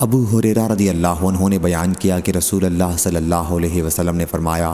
ابو حریرہ رضی اللہ عنہ نے بیان کیا کہ رسول اللہ صلی اللہ علیہ وسلم نے فرمایا